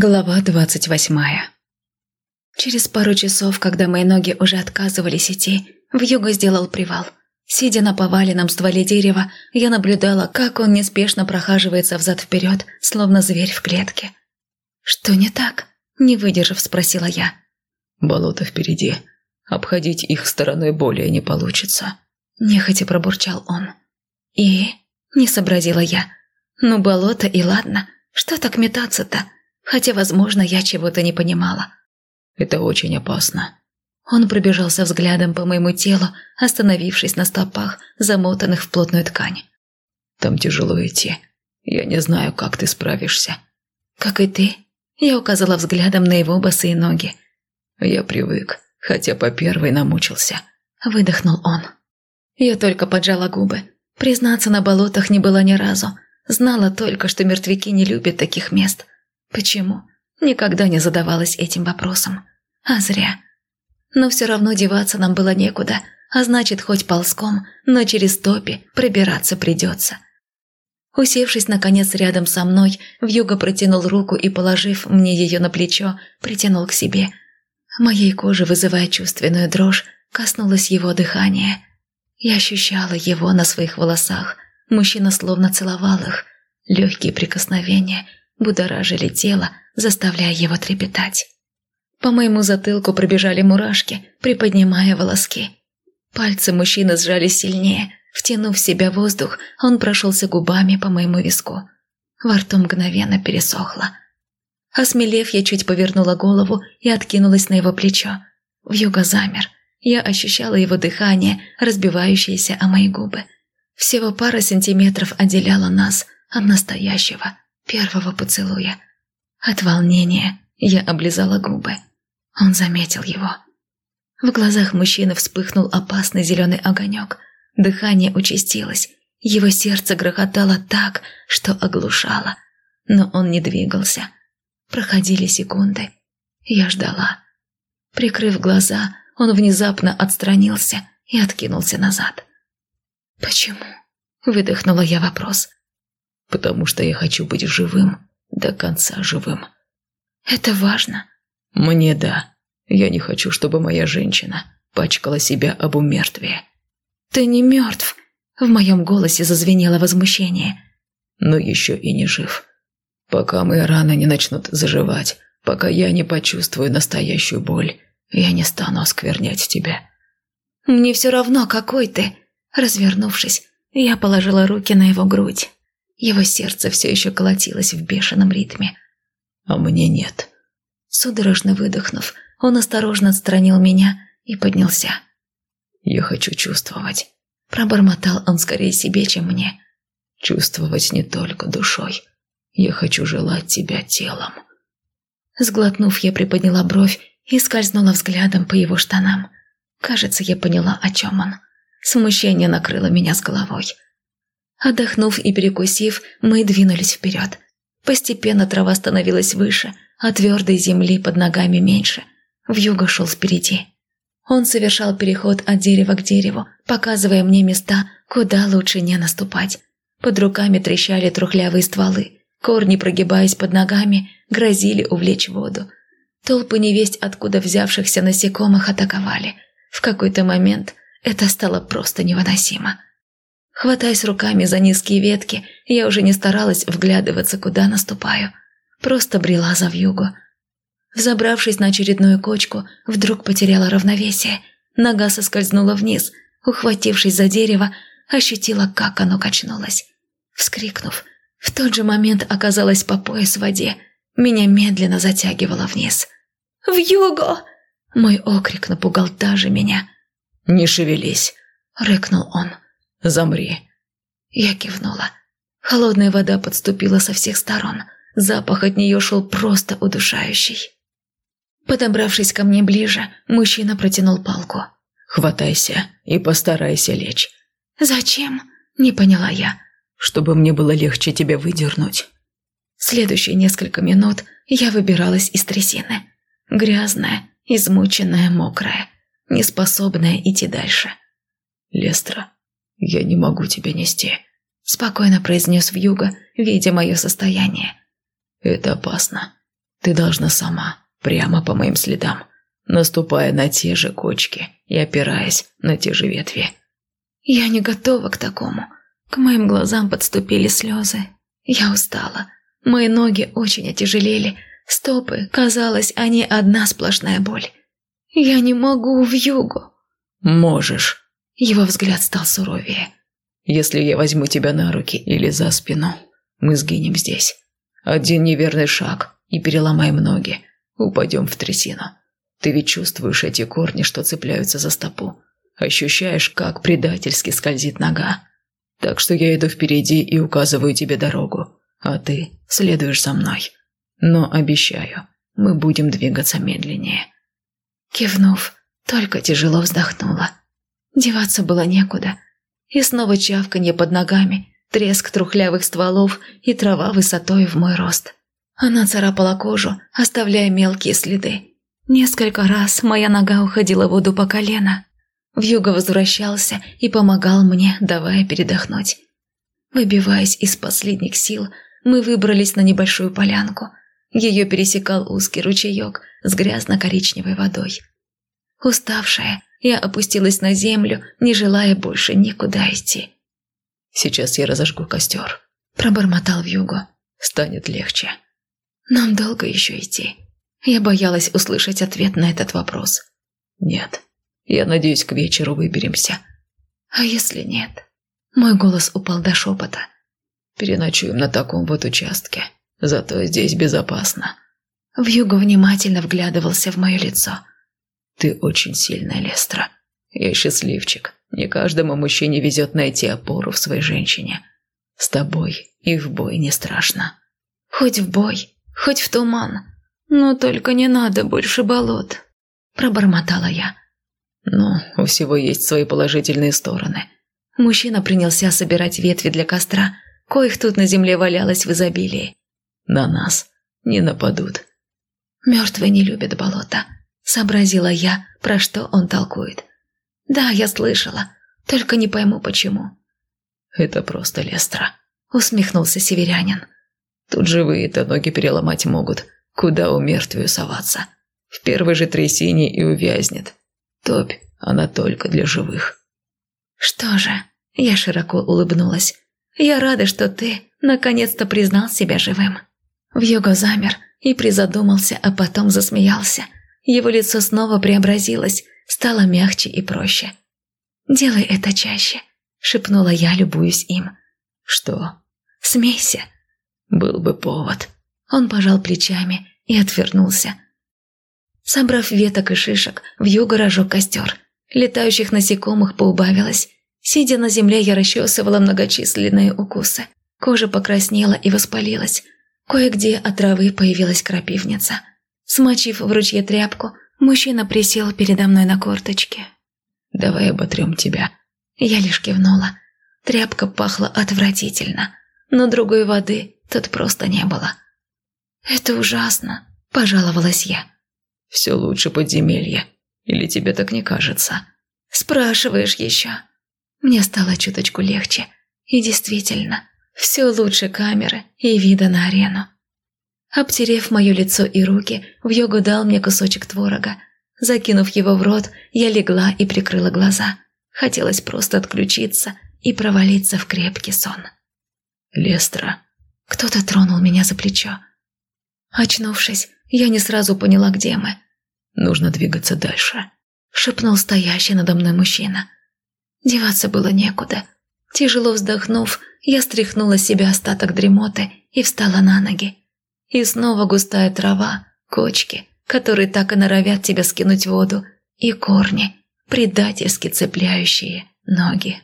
Глава двадцать восьмая Через пару часов, когда мои ноги уже отказывались идти, Вьюга сделал привал. Сидя на поваленном стволе дерева, я наблюдала, как он неспешно прохаживается взад-вперед, словно зверь в клетке. «Что не так?» – не выдержав, спросила я. «Болото впереди. Обходить их стороной более не получится», – нехотя пробурчал он. «И?» – не сообразила я. «Ну, болото и ладно. Что так метаться-то?» Хотя, возможно, я чего-то не понимала. «Это очень опасно». Он пробежался взглядом по моему телу, остановившись на стопах, замотанных в плотную ткань. «Там тяжело идти. Я не знаю, как ты справишься». «Как и ты?» Я указала взглядом на его босые ноги. «Я привык, хотя по первой намучился», — выдохнул он. Я только поджала губы. Признаться, на болотах не была ни разу. Знала только, что мертвяки не любят таких мест — Почему? Никогда не задавалась этим вопросом. А зря. Но все равно деваться нам было некуда, а значит, хоть ползком, но через топи пробираться придется. Усевшись, наконец, рядом со мной, Вьюга протянул руку и, положив мне ее на плечо, притянул к себе. Моей кожи, вызывая чувственную дрожь, коснулось его дыхания. Я ощущала его на своих волосах. Мужчина словно целовал их. Легкие прикосновения – будоражили тело, заставляя его трепетать. По моему затылку пробежали мурашки, приподнимая волоски. Пальцы мужчины сжались сильнее. Втянув в себя воздух, он прошелся губами по моему виску. Во рту мгновенно пересохло. Осмелев, я чуть повернула голову и откинулась на его плечо. Вьюга замер. Я ощущала его дыхание, разбивающееся о мои губы. Всего пара сантиметров отделяла нас от настоящего первого поцелуя. От волнения я облизала губы. Он заметил его. В глазах мужчины вспыхнул опасный зеленый огонек. Дыхание участилось. Его сердце грохотало так, что оглушало. Но он не двигался. Проходили секунды. Я ждала. Прикрыв глаза, он внезапно отстранился и откинулся назад. «Почему?» – выдохнула я вопрос потому что я хочу быть живым, до конца живым. Это важно. Мне да. Я не хочу, чтобы моя женщина пачкала себя об умертвие. Ты не мертв. В моем голосе зазвенело возмущение. Но еще и не жив. Пока мои раны не начнут заживать, пока я не почувствую настоящую боль, я не стану осквернять тебя. Мне все равно, какой ты. Развернувшись, я положила руки на его грудь. Его сердце все еще колотилось в бешеном ритме. «А мне нет». Судорожно выдохнув, он осторожно отстранил меня и поднялся. «Я хочу чувствовать». Пробормотал он скорее себе, чем мне. «Чувствовать не только душой. Я хочу желать тебя телом». Сглотнув, я приподняла бровь и скользнула взглядом по его штанам. Кажется, я поняла, о чем он. Смущение накрыло меня с головой. Отдохнув и перекусив, мы двинулись вперед. Постепенно трава становилась выше, а твердой земли под ногами меньше. Вьюга шел впереди. Он совершал переход от дерева к дереву, показывая мне места, куда лучше не наступать. Под руками трещали трухлявые стволы. Корни, прогибаясь под ногами, грозили увлечь воду. Толпы невесть, откуда взявшихся насекомых, атаковали. В какой-то момент это стало просто невыносимо. Хватаясь руками за низкие ветки, я уже не старалась вглядываться, куда наступаю. Просто брела за вьюгу. Взобравшись на очередную кочку, вдруг потеряла равновесие. Нога соскользнула вниз. Ухватившись за дерево, ощутила, как оно качнулось. Вскрикнув, в тот же момент оказалась по пояс в воде. Меня медленно затягивало вниз. «Вьюго!» Мой окрик напугал даже меня. «Не шевелись!» — рыкнул он. Замри». Я кивнула. Холодная вода подступила со всех сторон. Запах от нее шел просто удушающий. Подобравшись ко мне ближе, мужчина протянул палку. «Хватайся и постарайся лечь». «Зачем?» – не поняла я. «Чтобы мне было легче тебя выдернуть». Следующие несколько минут я выбиралась из трясины. Грязная, измученная, мокрая, неспособная идти дальше. «Лестра, «Я не могу тебя нести», – спокойно произнес Вьюга, видя мое состояние. «Это опасно. Ты должна сама, прямо по моим следам, наступая на те же кочки и опираясь на те же ветви. Я не готова к такому. К моим глазам подступили слезы. Я устала. Мои ноги очень отяжелели. Стопы, казалось, они одна сплошная боль. Я не могу в югу. Можешь. Его взгляд стал суровее. Если я возьму тебя на руки или за спину, мы сгинем здесь. Один неверный шаг и переломаем ноги. Упадем в трясину. Ты ведь чувствуешь эти корни, что цепляются за стопу. Ощущаешь, как предательски скользит нога. Так что я иду впереди и указываю тебе дорогу, а ты следуешь за мной. Но обещаю, мы будем двигаться медленнее». Кивнув, только тяжело вздохнула. Деваться было некуда. И снова чавканье под ногами, треск трухлявых стволов и трава высотой в мой рост. Она царапала кожу, оставляя мелкие следы. Несколько раз моя нога уходила в воду по колено. Вьюга возвращался и помогал мне, давая передохнуть. Выбиваясь из последних сил, мы выбрались на небольшую полянку. Ее пересекал узкий ручеек с грязно-коричневой водой. Уставшая, я опустилась на землю, не желая больше никуда идти. «Сейчас я разожгу костер», – пробормотал Вьюго. «Станет легче». «Нам долго еще идти?» Я боялась услышать ответ на этот вопрос. «Нет, я надеюсь, к вечеру выберемся». «А если нет?» Мой голос упал до шепота. «Переночуем на таком вот участке. Зато здесь безопасно». Вьюго внимательно вглядывался в мое лицо. «Ты очень сильная, Лестра. Я счастливчик. Не каждому мужчине везет найти опору в своей женщине. С тобой и в бой не страшно». «Хоть в бой, хоть в туман. Но только не надо больше болот», – пробормотала я. «Ну, у всего есть свои положительные стороны». Мужчина принялся собирать ветви для костра, коих тут на земле валялось в изобилии. «На нас не нападут». «Мертвые не любят болота», – сообразила я, про что он толкует. «Да, я слышала, только не пойму, почему». «Это просто Лестра», – усмехнулся северянин. «Тут живые-то ноги переломать могут, куда у мертвую соваться. В первой же трясине и увязнет. Топь, она только для живых». «Что же?» – я широко улыбнулась. «Я рада, что ты наконец-то признал себя живым». Вьюго замер и призадумался, а потом засмеялся. Его лицо снова преобразилось, стало мягче и проще. «Делай это чаще», – шепнула я, любуюсь им. «Что?» «Смейся». «Был бы повод». Он пожал плечами и отвернулся. Собрав веток и шишек, вьюга разжег костер. Летающих насекомых поубавилось. Сидя на земле, я расчесывала многочисленные укусы. Кожа покраснела и воспалилась. Кое-где от травы появилась крапивница. Смочив в ручье тряпку, мужчина присел передо мной на корточке. «Давай оботрем тебя». Я лишь кивнула. Тряпка пахла отвратительно, но другой воды тут просто не было. «Это ужасно», – пожаловалась я. «Все лучше подземелья. Или тебе так не кажется?» «Спрашиваешь еще». Мне стало чуточку легче. И действительно, все лучше камеры и вида на арену. Обтерев мое лицо и руки, Вьогу дал мне кусочек творога. Закинув его в рот, я легла и прикрыла глаза. Хотелось просто отключиться и провалиться в крепкий сон. «Лестра». Кто-то тронул меня за плечо. Очнувшись, я не сразу поняла, где мы. «Нужно двигаться дальше», — шепнул стоящий надо мной мужчина. Деваться было некуда. Тяжело вздохнув, я стряхнула с себя остаток дремоты и встала на ноги. И снова густая трава, кочки, которые так и норовят тебя скинуть в воду, и корни, предательски цепляющие ноги.